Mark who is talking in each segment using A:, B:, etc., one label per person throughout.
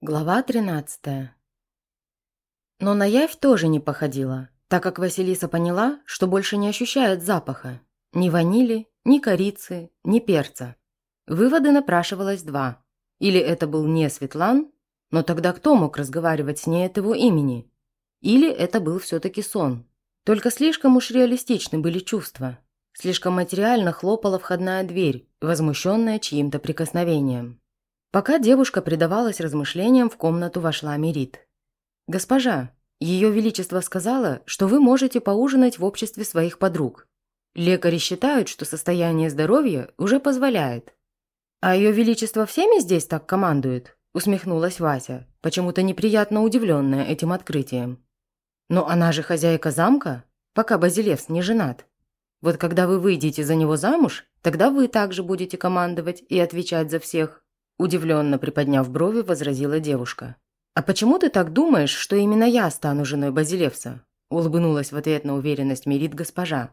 A: Глава 13 Но на явь тоже не походила, так как Василиса поняла, что больше не ощущает запаха. Ни ванили, ни корицы, ни перца. Выводы напрашивалось два. Или это был не Светлан, но тогда кто мог разговаривать с ней от его имени? Или это был все-таки сон? Только слишком уж реалистичны были чувства. Слишком материально хлопала входная дверь, возмущенная чьим-то прикосновением. Пока девушка предавалась размышлениям, в комнату вошла Мерит. «Госпожа, Ее Величество сказала, что вы можете поужинать в обществе своих подруг. Лекари считают, что состояние здоровья уже позволяет». «А Ее Величество всеми здесь так командует?» – усмехнулась Вася, почему-то неприятно удивленная этим открытием. «Но она же хозяйка замка, пока Базилевс не женат. Вот когда вы выйдете за него замуж, тогда вы также будете командовать и отвечать за всех». Удивленно приподняв брови, возразила девушка. «А почему ты так думаешь, что именно я стану женой Базилевса?» Улыбнулась в ответ на уверенность Мерит госпожа.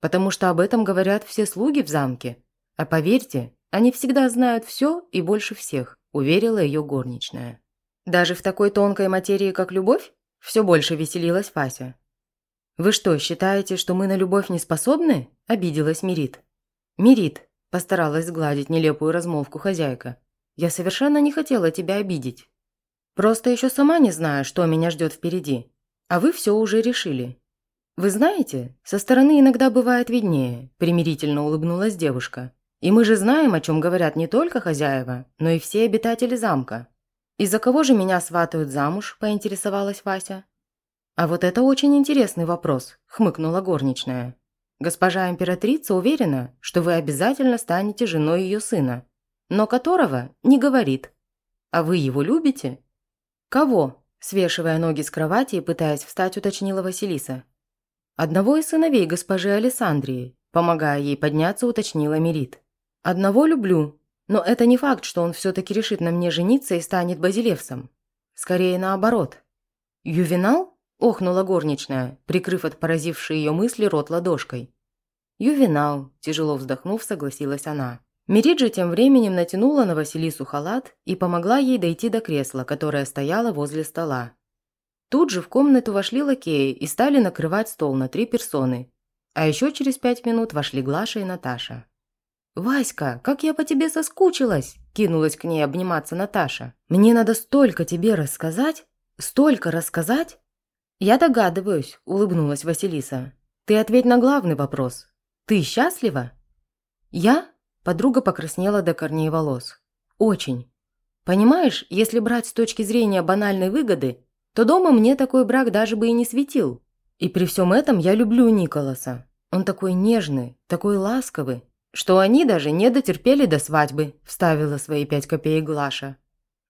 A: «Потому что об этом говорят все слуги в замке. А поверьте, они всегда знают все и больше всех», уверила ее горничная. «Даже в такой тонкой материи, как любовь?» Все больше веселилась Фася. «Вы что, считаете, что мы на любовь не способны?» – обиделась Мерит. «Мерит, Постаралась сгладить нелепую размолвку хозяйка. «Я совершенно не хотела тебя обидеть. Просто еще сама не знаю, что меня ждет впереди. А вы все уже решили». «Вы знаете, со стороны иногда бывает виднее», – примирительно улыбнулась девушка. «И мы же знаем, о чем говорят не только хозяева, но и все обитатели замка». «Из-за кого же меня сватают замуж?» – поинтересовалась Вася. «А вот это очень интересный вопрос», – хмыкнула горничная. Госпожа императрица уверена, что вы обязательно станете женой ее сына, но которого не говорит. А вы его любите? Кого? Свешивая ноги с кровати и пытаясь встать, уточнила Василиса. Одного из сыновей госпожи Александрии, помогая ей подняться, уточнила Мерит. Одного люблю, но это не факт, что он все-таки решит на мне жениться и станет базилевсом. Скорее наоборот. Ювенал? Охнула горничная, прикрыв от поразившей ее мысли рот ладошкой. «Ювенал», – тяжело вздохнув, согласилась она. Мериджи тем временем натянула на Василису халат и помогла ей дойти до кресла, которое стояло возле стола. Тут же в комнату вошли лакеи и стали накрывать стол на три персоны. А еще через пять минут вошли Глаша и Наташа. «Васька, как я по тебе соскучилась!» – кинулась к ней обниматься Наташа. «Мне надо столько тебе рассказать, столько рассказать!» «Я догадываюсь», – улыбнулась Василиса. «Ты ответь на главный вопрос. Ты счастлива?» «Я?» – подруга покраснела до корней волос. «Очень. Понимаешь, если брать с точки зрения банальной выгоды, то дома мне такой брак даже бы и не светил. И при всем этом я люблю Николаса. Он такой нежный, такой ласковый, что они даже не дотерпели до свадьбы», – вставила свои пять копеек Глаша.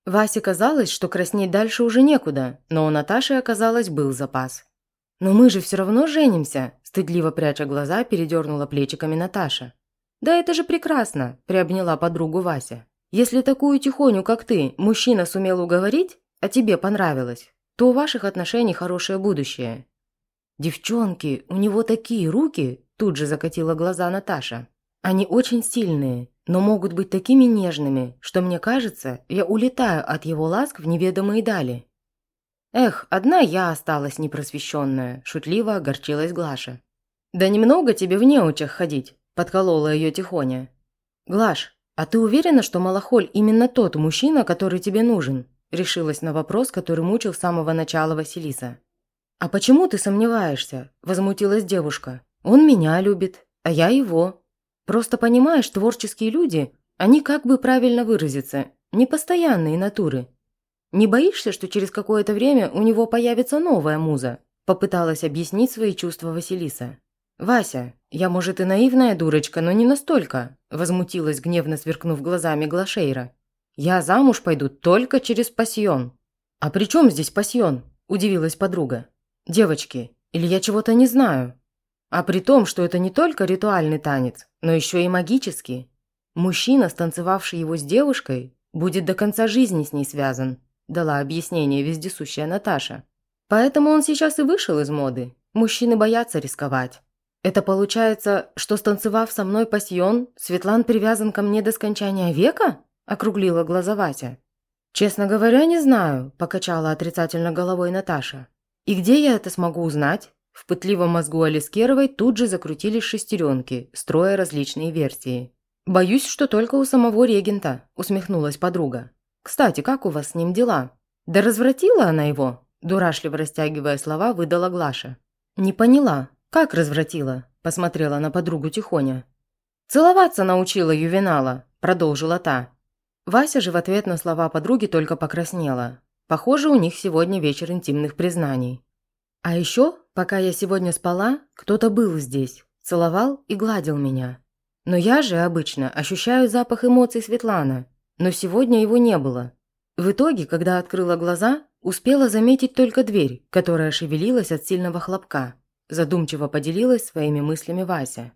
A: Васе казалось, что краснеть дальше уже некуда, но у Наташи, оказалось, был запас. «Но мы же все равно женимся», – стыдливо пряча глаза, передернула плечиками Наташа. «Да это же прекрасно», – приобняла подругу Вася. «Если такую тихоню, как ты, мужчина сумел уговорить, а тебе понравилось, то у ваших отношений хорошее будущее». «Девчонки, у него такие руки!» – тут же закатила глаза Наташа. «Они очень сильные, но могут быть такими нежными, что мне кажется, я улетаю от его ласк в неведомые дали. Эх, одна я осталась непросвещенная, шутливо огорчилась Глаша. Да немного тебе в неучах ходить, подколола ее тихоня. Глаш, а ты уверена, что Малахоль именно тот мужчина, который тебе нужен? Решилась на вопрос, который мучил с самого начала Василиса. «А почему ты сомневаешься?» – возмутилась девушка. «Он меня любит, а я его. Просто понимаешь, творческие люди, они, как бы правильно выразиться, непостоянные натуры. Не боишься, что через какое-то время у него появится новая муза?» Попыталась объяснить свои чувства Василиса. «Вася, я, может, и наивная дурочка, но не настолько», возмутилась, гневно сверкнув глазами Глашейра. «Я замуж пойду только через пасьон». «А при чем здесь пасьон?» – удивилась подруга. «Девочки, или я чего-то не знаю?» А при том, что это не только ритуальный танец, но еще и магический. Мужчина, станцевавший его с девушкой, будет до конца жизни с ней связан, дала объяснение вездесущая Наташа. Поэтому он сейчас и вышел из моды. Мужчины боятся рисковать. Это получается, что станцевав со мной пасьон, Светлан привязан ко мне до скончания века? Округлила глаза Вася. «Честно говоря, не знаю», – покачала отрицательно головой Наташа. «И где я это смогу узнать?» В пытливом мозгу Алискеровой тут же закрутились шестеренки, строя различные версии. «Боюсь, что только у самого регента», – усмехнулась подруга. «Кстати, как у вас с ним дела?» «Да развратила она его?» – дурашливо растягивая слова, выдала Глаша. «Не поняла. Как развратила?» – посмотрела на подругу Тихоня. «Целоваться научила ювенала», – продолжила та. Вася же в ответ на слова подруги только покраснела. Похоже, у них сегодня вечер интимных признаний. А еще, пока я сегодня спала, кто-то был здесь, целовал и гладил меня. Но я же обычно ощущаю запах эмоций Светлана, но сегодня его не было. В итоге, когда открыла глаза, успела заметить только дверь, которая шевелилась от сильного хлопка. Задумчиво поделилась своими мыслями Вася.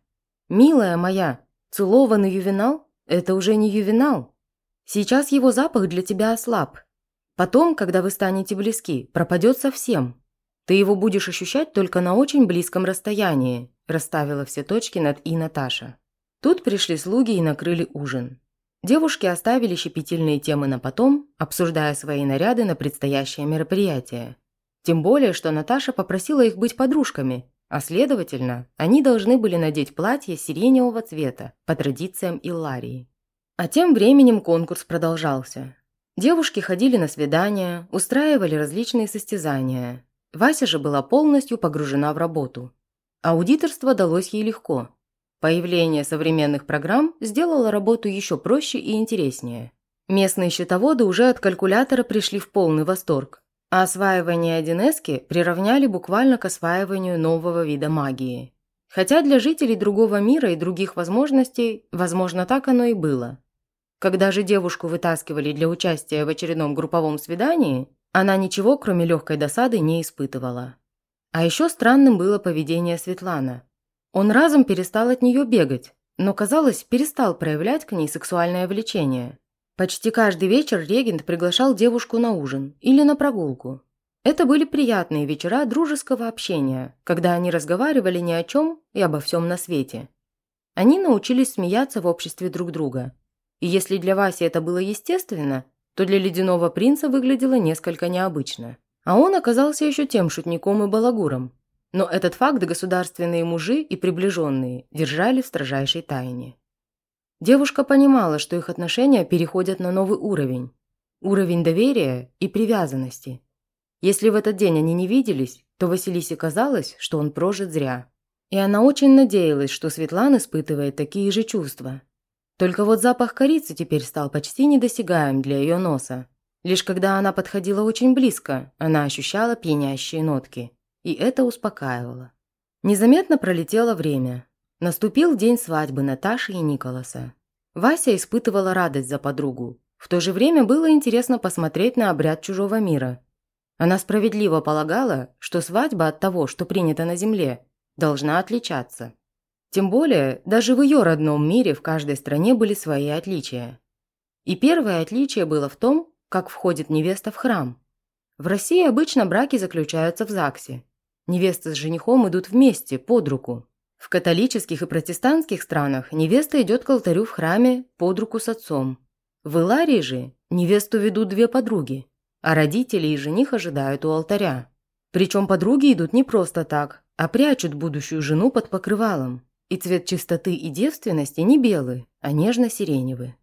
A: «Милая моя, целованный ювенал – это уже не ювенал, Сейчас его запах для тебя ослаб. Потом, когда вы станете близки, пропадет совсем. Ты его будешь ощущать только на очень близком расстоянии», расставила все точки над «и» Наташа. Тут пришли слуги и накрыли ужин. Девушки оставили щепетильные темы на потом, обсуждая свои наряды на предстоящее мероприятие. Тем более, что Наташа попросила их быть подружками, а следовательно, они должны были надеть платье сиреневого цвета по традициям Илларии. А тем временем конкурс продолжался. Девушки ходили на свидания, устраивали различные состязания. Вася же была полностью погружена в работу. Аудиторство далось ей легко. Появление современных программ сделало работу еще проще и интереснее. Местные счетоводы уже от калькулятора пришли в полный восторг, а осваивание 1С приравняли буквально к осваиванию нового вида магии. Хотя для жителей другого мира и других возможностей, возможно, так оно и было. Когда же девушку вытаскивали для участия в очередном групповом свидании, она ничего, кроме легкой досады, не испытывала. А еще странным было поведение Светлана. Он разом перестал от нее бегать, но, казалось, перестал проявлять к ней сексуальное влечение. Почти каждый вечер регент приглашал девушку на ужин или на прогулку. Это были приятные вечера дружеского общения, когда они разговаривали ни о чем и обо всем на свете. Они научились смеяться в обществе друг друга – и если для Васи это было естественно, то для ледяного принца выглядело несколько необычно. А он оказался еще тем шутником и балагуром. Но этот факт государственные мужи и приближенные держали в строжайшей тайне. Девушка понимала, что их отношения переходят на новый уровень. Уровень доверия и привязанности. Если в этот день они не виделись, то Василисе казалось, что он прожит зря. И она очень надеялась, что Светлана испытывает такие же чувства. Только вот запах корицы теперь стал почти недосягаем для ее носа. Лишь когда она подходила очень близко, она ощущала пьянящие нотки. И это успокаивало. Незаметно пролетело время. Наступил день свадьбы Наташи и Николаса. Вася испытывала радость за подругу. В то же время было интересно посмотреть на обряд чужого мира. Она справедливо полагала, что свадьба от того, что принято на земле, должна отличаться. Тем более, даже в ее родном мире в каждой стране были свои отличия. И первое отличие было в том, как входит невеста в храм. В России обычно браки заключаются в ЗАГСе. Невеста с женихом идут вместе, под руку. В католических и протестантских странах невеста идет к алтарю в храме под руку с отцом. В Иларии же невесту ведут две подруги, а родители и жених ожидают у алтаря. Причем подруги идут не просто так, а прячут будущую жену под покрывалом. И цвет чистоты и девственности не белый, а нежно-сиреневый.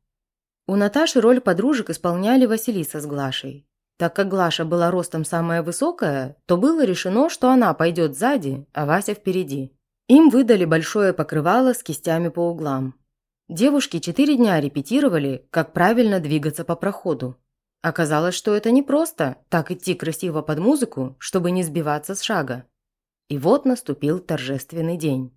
A: У Наташи роль подружек исполняли Василиса с Глашей. Так как Глаша была ростом самая высокая, то было решено, что она пойдет сзади, а Вася впереди. Им выдали большое покрывало с кистями по углам. Девушки четыре дня репетировали, как правильно двигаться по проходу. Оказалось, что это непросто – так идти красиво под музыку, чтобы не сбиваться с шага. И вот наступил торжественный день.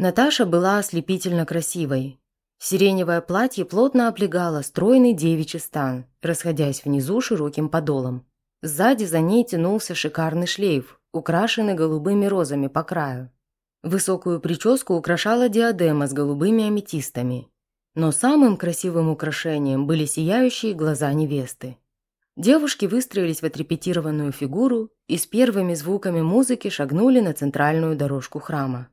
A: Наташа была ослепительно красивой. Сиреневое платье плотно облегало стройный девичий стан, расходясь внизу широким подолом. Сзади за ней тянулся шикарный шлейф, украшенный голубыми розами по краю. Высокую прическу украшала диадема с голубыми аметистами. Но самым красивым украшением были сияющие глаза невесты. Девушки выстроились в отрепетированную фигуру и с первыми звуками музыки шагнули на центральную дорожку храма.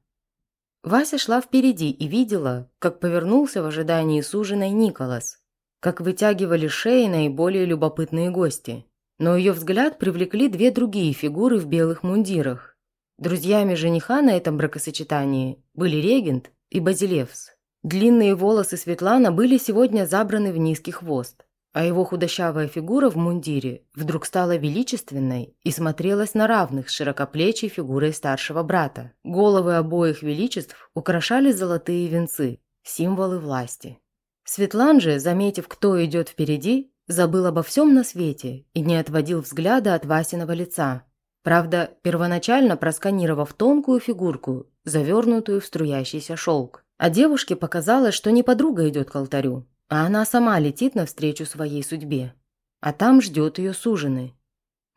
A: Вася шла впереди и видела, как повернулся в ожидании суженой Николас. как вытягивали шеи наиболее любопытные гости. Но ее взгляд привлекли две другие фигуры в белых мундирах. Друзьями жениха на этом бракосочетании были регент и базилевс. Длинные волосы Светлана были сегодня забраны в низкий хвост, а его худощавая фигура в мундире вдруг стала величественной и смотрелась на равных с широкоплечей фигурой старшего брата. Головы обоих величеств украшали золотые венцы, символы власти. Светлан же, заметив, кто идет впереди, забыл обо всем на свете и не отводил взгляда от Васиного лица. Правда, первоначально просканировав тонкую фигурку, завернутую в струящийся шелк. А девушке показалось, что не подруга идет к алтарю, а она сама летит навстречу своей судьбе. А там ждет ее суженый.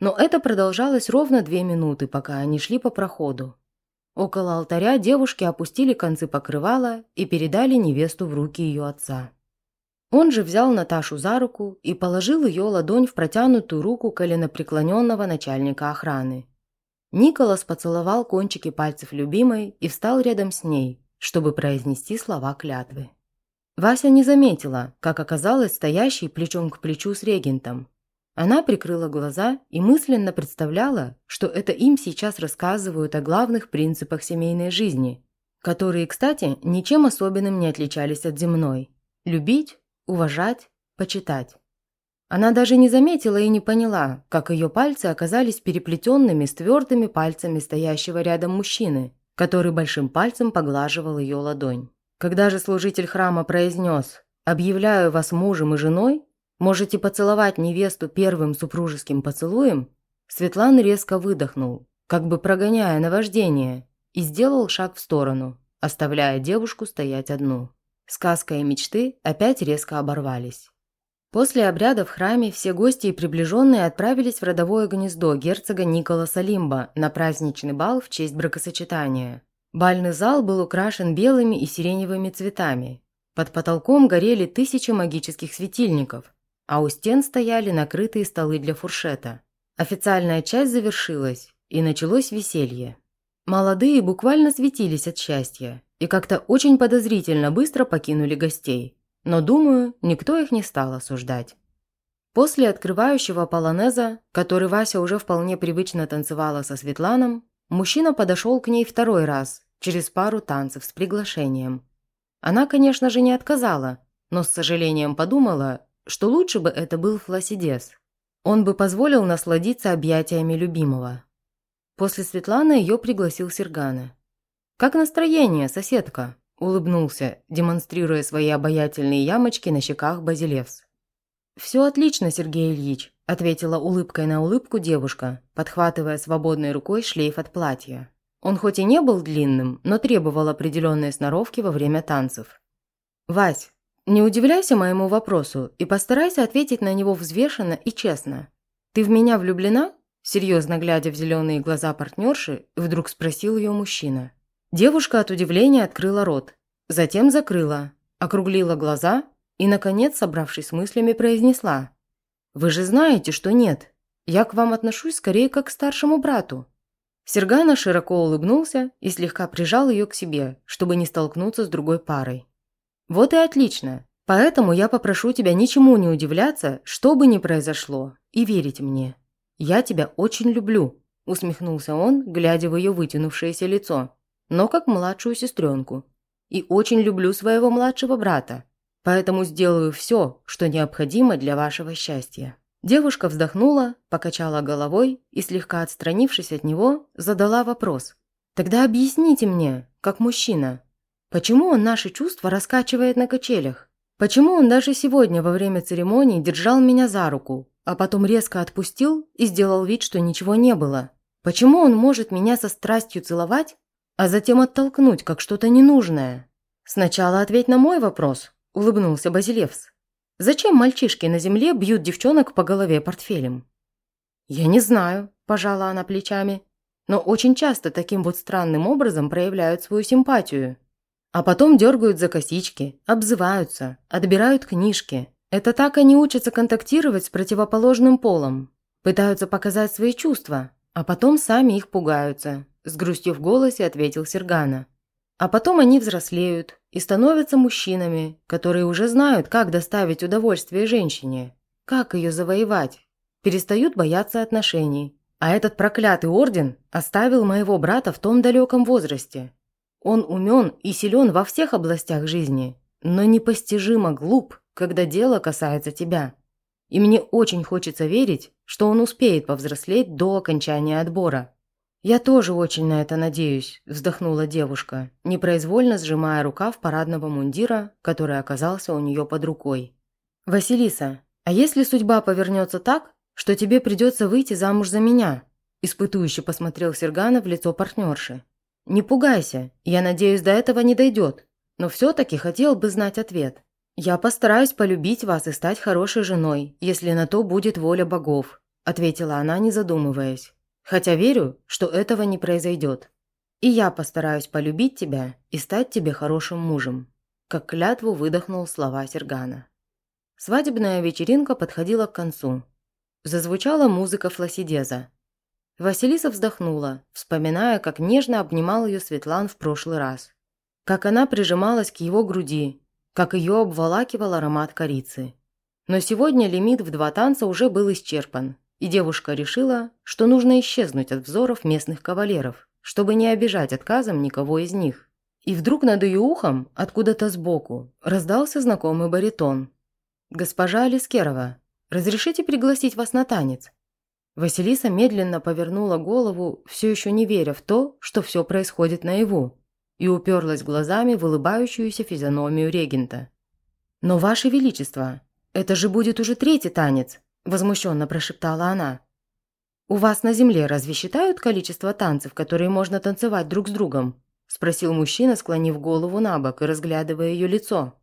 A: Но это продолжалось ровно две минуты, пока они шли по проходу. Около алтаря девушки опустили концы покрывала и передали невесту в руки ее отца. Он же взял Наташу за руку и положил ее ладонь в протянутую руку коленопреклоненного начальника охраны. Николас поцеловал кончики пальцев любимой и встал рядом с ней, чтобы произнести слова клятвы. Вася не заметила, как оказалась стоящей плечом к плечу с регентом. Она прикрыла глаза и мысленно представляла, что это им сейчас рассказывают о главных принципах семейной жизни, которые, кстати, ничем особенным не отличались от земной. Любить, уважать, почитать. Она даже не заметила и не поняла, как ее пальцы оказались переплетенными с твердыми пальцами стоящего рядом мужчины, который большим пальцем поглаживал ее ладонь. Когда же служитель храма произнес «Объявляю вас мужем и женой, можете поцеловать невесту первым супружеским поцелуем», Светлан резко выдохнул, как бы прогоняя наваждение, и сделал шаг в сторону, оставляя девушку стоять одну. Сказка и мечты опять резко оборвались. После обряда в храме все гости и приближенные отправились в родовое гнездо герцога Николаса Лимба на праздничный бал в честь бракосочетания. Бальный зал был украшен белыми и сиреневыми цветами. Под потолком горели тысячи магических светильников, а у стен стояли накрытые столы для фуршета. Официальная часть завершилась, и началось веселье. Молодые буквально светились от счастья и как-то очень подозрительно быстро покинули гостей. Но, думаю, никто их не стал осуждать. После открывающего полонеза, который Вася уже вполне привычно танцевала со Светланом, мужчина подошел к ней второй раз, через пару танцев с приглашением. Она, конечно же, не отказала, но с сожалением подумала, что лучше бы это был Фласидес. Он бы позволил насладиться объятиями любимого. После Светланы ее пригласил Сергана. «Как настроение, соседка?» – улыбнулся, демонстрируя свои обаятельные ямочки на щеках Базилевс. «Все отлично, Сергей Ильич», – ответила улыбкой на улыбку девушка, подхватывая свободной рукой шлейф от платья. Он хоть и не был длинным, но требовал определенной сноровки во время танцев. «Вась, не удивляйся моему вопросу и постарайся ответить на него взвешенно и честно. Ты в меня влюблена?» Серьезно глядя в зеленые глаза партнерши, вдруг спросил ее мужчина. Девушка от удивления открыла рот, затем закрыла, округлила глаза и, наконец, собравшись с мыслями, произнесла. «Вы же знаете, что нет. Я к вам отношусь скорее как к старшему брату». Сергана широко улыбнулся и слегка прижал ее к себе, чтобы не столкнуться с другой парой. «Вот и отлично. Поэтому я попрошу тебя ничему не удивляться, что бы ни произошло, и верить мне. Я тебя очень люблю», – усмехнулся он, глядя в ее вытянувшееся лицо но как младшую сестренку. И очень люблю своего младшего брата, поэтому сделаю все, что необходимо для вашего счастья». Девушка вздохнула, покачала головой и, слегка отстранившись от него, задала вопрос. «Тогда объясните мне, как мужчина, почему он наши чувства раскачивает на качелях? Почему он даже сегодня во время церемонии держал меня за руку, а потом резко отпустил и сделал вид, что ничего не было? Почему он может меня со страстью целовать, а затем оттолкнуть, как что-то ненужное. «Сначала ответь на мой вопрос», – улыбнулся Базилевс. «Зачем мальчишки на земле бьют девчонок по голове портфелем?» «Я не знаю», – пожала она плечами. «Но очень часто таким вот странным образом проявляют свою симпатию. А потом дергают за косички, обзываются, отбирают книжки. Это так они учатся контактировать с противоположным полом. Пытаются показать свои чувства, а потом сами их пугаются, с грустью в голосе ответил Сергана. А потом они взрослеют, и становятся мужчинами, которые уже знают, как доставить удовольствие женщине, как ее завоевать, перестают бояться отношений. А этот проклятый орден оставил моего брата в том далеком возрасте. Он умен и силен во всех областях жизни, но непостижимо глуп, когда дело касается тебя. И мне очень хочется верить, что он успеет повзрослеть до окончания отбора. «Я тоже очень на это надеюсь», – вздохнула девушка, непроизвольно сжимая рукав парадного мундира, который оказался у нее под рукой. «Василиса, а если судьба повернется так, что тебе придется выйти замуж за меня?» – испытующе посмотрел Сергана в лицо партнерши. «Не пугайся, я надеюсь, до этого не дойдет, но все-таки хотел бы знать ответ. Я постараюсь полюбить вас и стать хорошей женой, если на то будет воля богов», – ответила она, не задумываясь. Хотя верю, что этого не произойдет. И я постараюсь полюбить тебя и стать тебе хорошим мужем», как клятву выдохнул слова Сергана. Свадебная вечеринка подходила к концу. Зазвучала музыка Фласидеза. Василиса вздохнула, вспоминая, как нежно обнимал ее Светлан в прошлый раз. Как она прижималась к его груди, как ее обволакивал аромат корицы. Но сегодня лимит в два танца уже был исчерпан, и девушка решила, что нужно исчезнуть от взоров местных кавалеров, чтобы не обижать отказом никого из них. И вдруг над ее ухом, откуда-то сбоку, раздался знакомый баритон. «Госпожа Алискерова, разрешите пригласить вас на танец?» Василиса медленно повернула голову, все еще не веря в то, что все происходит наяву, и уперлась глазами в улыбающуюся физиономию регента. «Но, Ваше Величество, это же будет уже третий танец!» – возмущенно прошептала она. «У вас на земле разве считают количество танцев, которые можно танцевать друг с другом?» – спросил мужчина, склонив голову на бок и разглядывая ее лицо.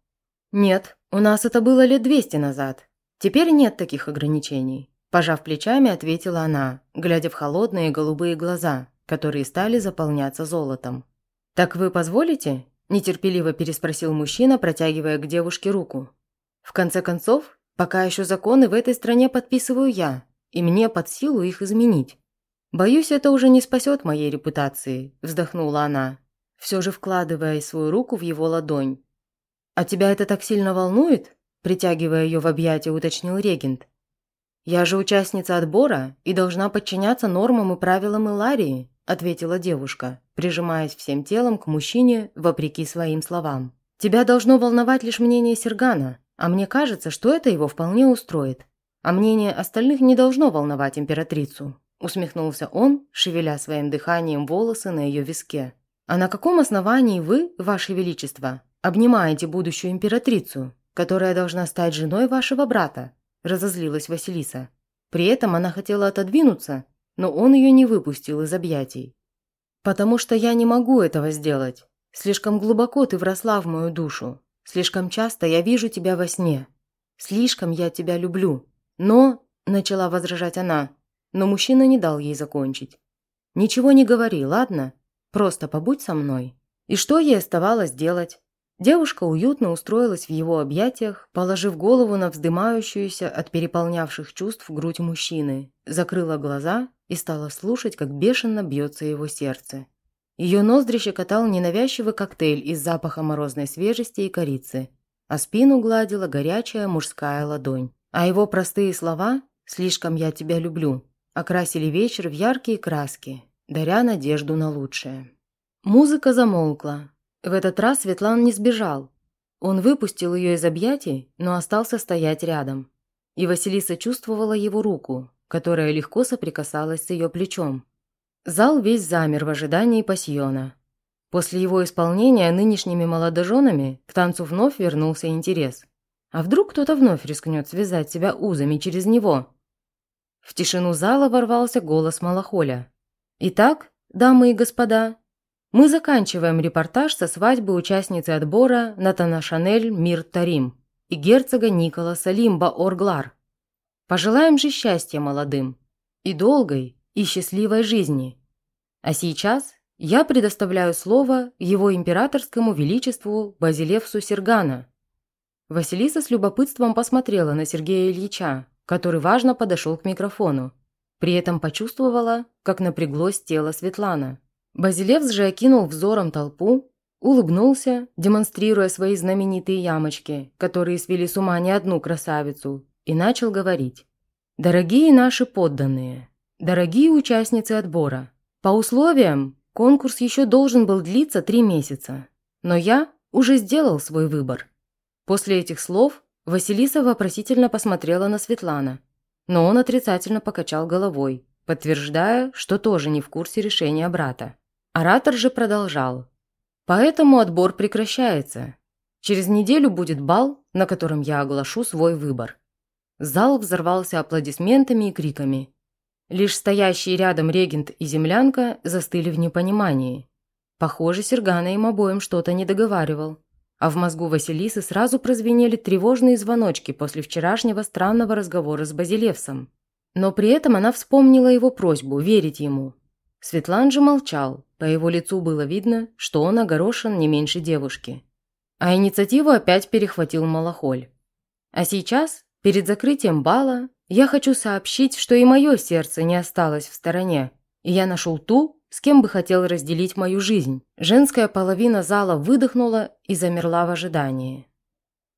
A: «Нет, у нас это было лет двести назад. Теперь нет таких ограничений», – пожав плечами, ответила она, глядя в холодные голубые глаза, которые стали заполняться золотом. «Так вы позволите?» – нетерпеливо переспросил мужчина, протягивая к девушке руку. «В конце концов, Пока еще законы в этой стране подписываю я, и мне под силу их изменить. Боюсь, это уже не спасет моей репутации», – вздохнула она, все же вкладывая свою руку в его ладонь. «А тебя это так сильно волнует?» – притягивая ее в объятия, уточнил регент. «Я же участница отбора и должна подчиняться нормам и правилам Иларии», – ответила девушка, прижимаясь всем телом к мужчине, вопреки своим словам. «Тебя должно волновать лишь мнение Сергана. А мне кажется, что это его вполне устроит. А мнение остальных не должно волновать императрицу», усмехнулся он, шевеля своим дыханием волосы на ее виске. «А на каком основании вы, ваше величество, обнимаете будущую императрицу, которая должна стать женой вашего брата?» разозлилась Василиса. При этом она хотела отодвинуться, но он ее не выпустил из объятий. «Потому что я не могу этого сделать. Слишком глубоко ты вросла в мою душу. Слишком часто я вижу тебя во сне. Слишком я тебя люблю. Но...» – начала возражать она, но мужчина не дал ей закончить. «Ничего не говори, ладно? Просто побудь со мной». И что ей оставалось делать? Девушка уютно устроилась в его объятиях, положив голову на вздымающуюся от переполнявших чувств грудь мужчины, закрыла глаза и стала слушать, как бешено бьется его сердце. Ее ноздри щекотал ненавязчивый коктейль из запаха морозной свежести и корицы, а спину гладила горячая мужская ладонь. А его простые слова «слишком я тебя люблю» окрасили вечер в яркие краски, даря надежду на лучшее. Музыка замолкла. В этот раз Светлан не сбежал. Он выпустил ее из объятий, но остался стоять рядом. И Василиса чувствовала его руку, которая легко соприкасалась с ее плечом. Зал весь замер в ожидании пасьона. После его исполнения нынешними молодоженами к танцу вновь вернулся интерес. А вдруг кто-то вновь рискнет связать себя узами через него? В тишину зала ворвался голос Малахоля. «Итак, дамы и господа, мы заканчиваем репортаж со свадьбы участницы отбора Натана Шанель Мир Тарим и герцога Николаса Лимба Орглар. Пожелаем же счастья молодым и долгой, и счастливой жизни. А сейчас я предоставляю слово его императорскому величеству Базилевсу Сергана. Василиса с любопытством посмотрела на Сергея Ильича, который важно подошел к микрофону. При этом почувствовала, как напряглось тело Светлана. Базилевс же окинул взором толпу улыбнулся, демонстрируя свои знаменитые ямочки, которые свели с ума не одну красавицу, и начал говорить. «Дорогие наши подданные, дорогие участницы отбора, по условиям конкурс еще должен был длиться три месяца, но я уже сделал свой выбор». После этих слов Василиса вопросительно посмотрела на Светлана, но он отрицательно покачал головой, подтверждая, что тоже не в курсе решения брата. Оратор же продолжал. Поэтому отбор прекращается. Через неделю будет бал, на котором я оглашу свой выбор. Зал взорвался аплодисментами и криками. Лишь стоящие рядом регент и землянка застыли в непонимании. Похоже, Сергана им обоим что-то не договаривал. А в мозгу Василисы сразу прозвенели тревожные звоночки после вчерашнего странного разговора с Базилевсом. Но при этом она вспомнила его просьбу верить ему. Светлан же молчал, по его лицу было видно, что он огорошен не меньше девушки. А инициативу опять перехватил Малахоль. А сейчас, перед закрытием бала, я хочу сообщить, что и мое сердце не осталось в стороне, и я нашел ту, с кем бы хотел разделить мою жизнь. Женская половина зала выдохнула и замерла в ожидании.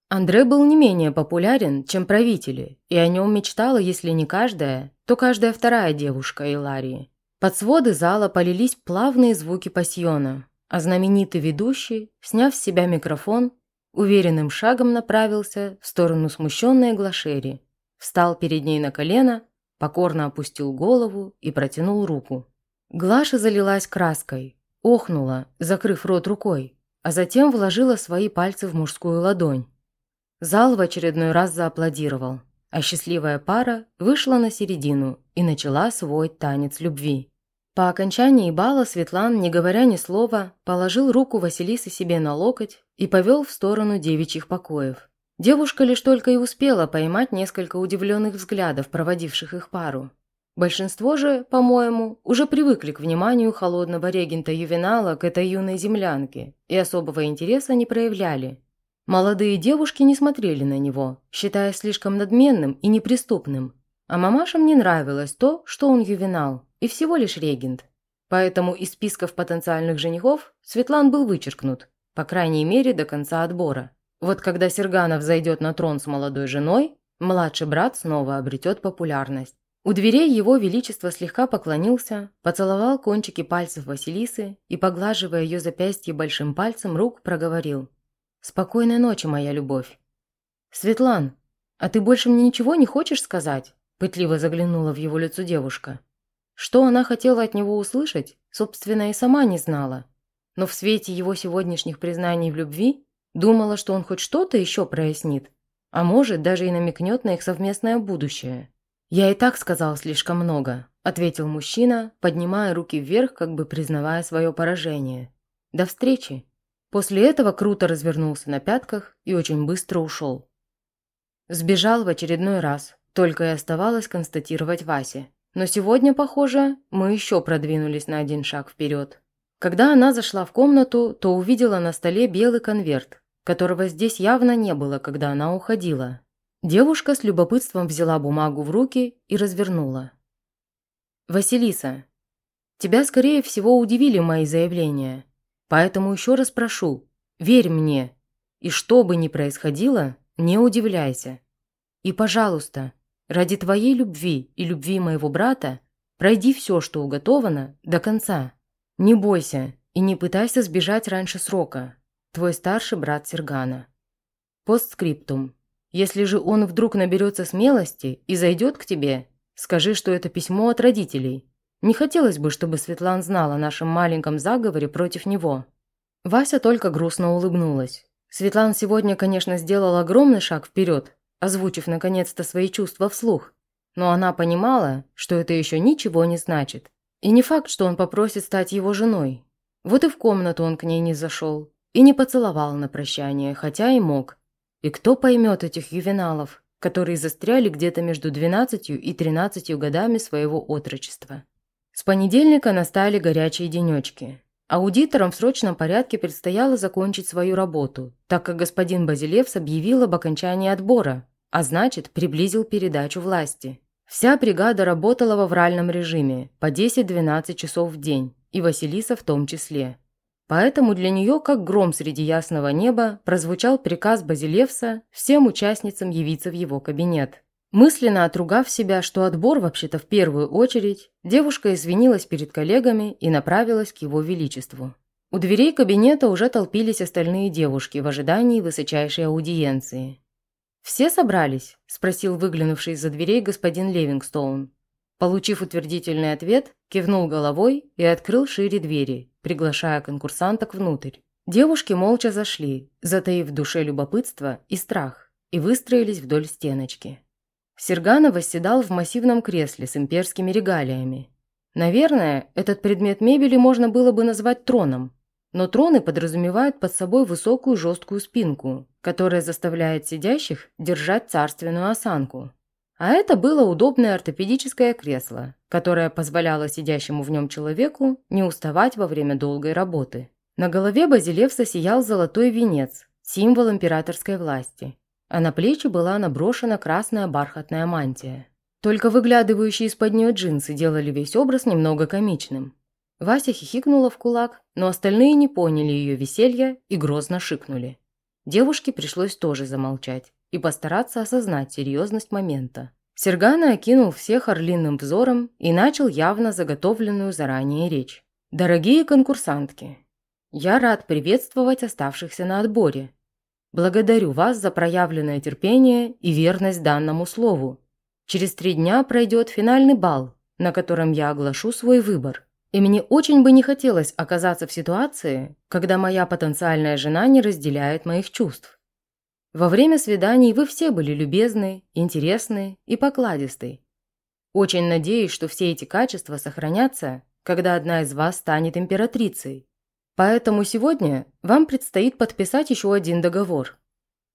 A: Андре был не менее популярен, чем правители, и о нем мечтала, если не каждая, то каждая вторая девушка Иларии. Под своды зала полились плавные звуки пасьона, а знаменитый ведущий, сняв с себя микрофон, уверенным шагом направился в сторону смущенной Глашери, встал перед ней на колено, покорно опустил голову и протянул руку. Глаша залилась краской, охнула, закрыв рот рукой, а затем вложила свои пальцы в мужскую ладонь. Зал в очередной раз зааплодировал а счастливая пара вышла на середину и начала свой танец любви. По окончании бала Светлан, не говоря ни слова, положил руку Василисы себе на локоть и повел в сторону девичьих покоев. Девушка лишь только и успела поймать несколько удивленных взглядов, проводивших их пару. Большинство же, по-моему, уже привыкли к вниманию холодного регента Ювенала к этой юной землянке и особого интереса не проявляли, Молодые девушки не смотрели на него, считая слишком надменным и неприступным. А мамашам не нравилось то, что он ювенал и всего лишь регент. Поэтому из списков потенциальных женихов Светлан был вычеркнут, по крайней мере до конца отбора. Вот когда Серганов зайдет на трон с молодой женой, младший брат снова обретет популярность. У дверей его величество слегка поклонился, поцеловал кончики пальцев Василисы и, поглаживая ее запястье большим пальцем рук, проговорил – «Спокойной ночи, моя любовь». «Светлан, а ты больше мне ничего не хочешь сказать?» Пытливо заглянула в его лицо девушка. Что она хотела от него услышать, собственно, и сама не знала. Но в свете его сегодняшних признаний в любви думала, что он хоть что-то еще прояснит, а может, даже и намекнет на их совместное будущее. «Я и так сказал слишком много», – ответил мужчина, поднимая руки вверх, как бы признавая свое поражение. «До встречи!» После этого круто развернулся на пятках и очень быстро ушел. Сбежал в очередной раз, только и оставалось констатировать Васе. Но сегодня, похоже, мы еще продвинулись на один шаг вперед. Когда она зашла в комнату, то увидела на столе белый конверт, которого здесь явно не было, когда она уходила. Девушка с любопытством взяла бумагу в руки и развернула. «Василиса, тебя, скорее всего, удивили мои заявления. Поэтому еще раз прошу, верь мне, и что бы ни происходило, не удивляйся. И, пожалуйста, ради твоей любви и любви моего брата, пройди все, что уготовано, до конца. Не бойся и не пытайся сбежать раньше срока. Твой старший брат Сергана. Постскриптум. Если же он вдруг наберется смелости и зайдет к тебе, скажи, что это письмо от родителей, не хотелось бы, чтобы Светлан знал о нашем маленьком заговоре против него. Вася только грустно улыбнулась. Светлан сегодня, конечно, сделал огромный шаг вперед, озвучив наконец-то свои чувства вслух. Но она понимала, что это еще ничего не значит. И не факт, что он попросит стать его женой. Вот и в комнату он к ней не зашел. И не поцеловал на прощание, хотя и мог. И кто поймет этих ювеналов, которые застряли где-то между 12 и 13 годами своего отрочества? С понедельника настали горячие денечки. Аудиторам в срочном порядке предстояло закончить свою работу, так как господин Базилевс объявил об окончании отбора, а значит, приблизил передачу власти. Вся бригада работала в авральном режиме, по 10-12 часов в день, и Василиса в том числе. Поэтому для нее, как гром среди ясного неба, прозвучал приказ Базилевса всем участницам явиться в его кабинет. Мысленно отругав себя, что отбор вообще-то в первую очередь, девушка извинилась перед коллегами и направилась к его величеству. У дверей кабинета уже толпились остальные девушки в ожидании высочайшей аудиенции. «Все собрались?» – спросил выглянувший из-за дверей господин Левингстоун. Получив утвердительный ответ, кивнул головой и открыл шире двери, приглашая конкурсанток внутрь. Девушки молча зашли, затаив в душе любопытство и страх, и выстроились вдоль стеночки. Серганов восседал в массивном кресле с имперскими регалиями. Наверное, этот предмет мебели можно было бы назвать троном, но троны подразумевают под собой высокую жесткую спинку, которая заставляет сидящих держать царственную осанку. А это было удобное ортопедическое кресло, которое позволяло сидящему в нем человеку не уставать во время долгой работы. На голове Базилевса сиял золотой венец, символ императорской власти, а на плечи была наброшена красная бархатная мантия. Только выглядывающие из-под нее джинсы делали весь образ немного комичным. Вася хихикнула в кулак, но остальные не поняли ее веселья и грозно шикнули. Девушке пришлось тоже замолчать и постараться осознать серьезность момента. Сергана окинул всех орлиным взором и начал явно заготовленную заранее речь. «Дорогие конкурсантки, я рад приветствовать оставшихся на отборе. Благодарю вас за проявленное терпение и верность данному слову. Через три дня пройдет финальный бал, на котором я оглашу свой выбор. И мне очень бы не хотелось оказаться в ситуации, когда моя потенциальная жена не разделяет моих чувств. Во время свиданий вы все были любезны, интересны и покладисты. Очень надеюсь, что все эти качества сохранятся, когда одна из вас станет императрицей. Поэтому сегодня вам предстоит подписать еще один договор.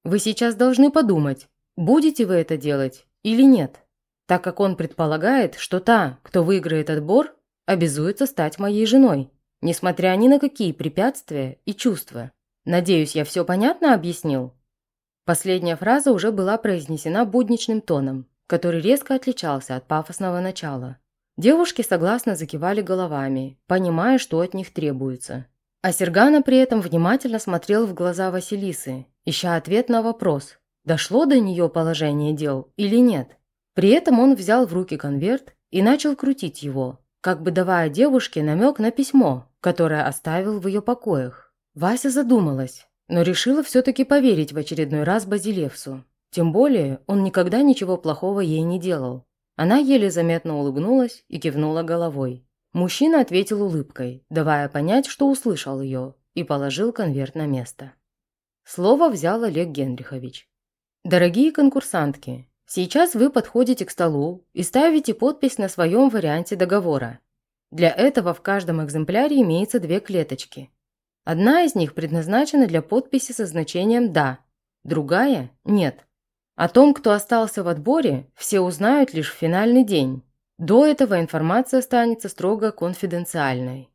A: Вы сейчас должны подумать, будете вы это делать или нет, так как он предполагает, что та, кто выиграет отбор, обязуется стать моей женой, несмотря ни на какие препятствия и чувства. Надеюсь, я все понятно объяснил? Последняя фраза уже была произнесена будничным тоном, который резко отличался от пафосного начала. Девушки согласно закивали головами, понимая, что от них требуется. А Сергана при этом внимательно смотрел в глаза Василисы, ища ответ на вопрос, дошло до нее положение дел или нет. При этом он взял в руки конверт и начал крутить его, как бы давая девушке намек на письмо, которое оставил в ее покоях. Вася задумалась, но решила все-таки поверить в очередной раз Базилевсу. Тем более он никогда ничего плохого ей не делал. Она еле заметно улыбнулась и кивнула головой. Мужчина ответил улыбкой, давая понять, что услышал ее, и положил конверт на место. Слово взял Олег Генрихович. «Дорогие конкурсантки, сейчас вы подходите к столу и ставите подпись на своем варианте договора. Для этого в каждом экземпляре имеется две клеточки. Одна из них предназначена для подписи со значением «да», другая – «нет». О том, кто остался в отборе, все узнают лишь в финальный день. До этого информация останется строго конфиденциальной.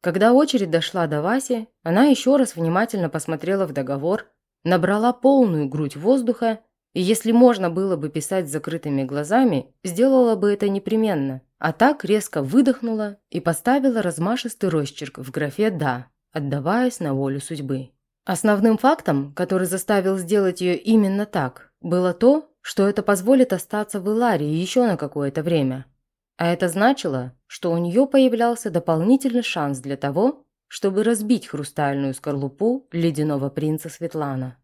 A: Когда очередь дошла до Васи, она еще раз внимательно посмотрела в договор, набрала полную грудь воздуха и, если можно было бы писать с закрытыми глазами, сделала бы это непременно, а так резко выдохнула и поставила размашистый росчерк в графе «да» отдаваясь на волю судьбы. Основным фактом, который заставил сделать ее именно так, было то, что это позволит остаться в Иларии еще на какое-то время. А это значило, что у нее появлялся дополнительный шанс для того, чтобы разбить хрустальную скорлупу ледяного принца Светлана.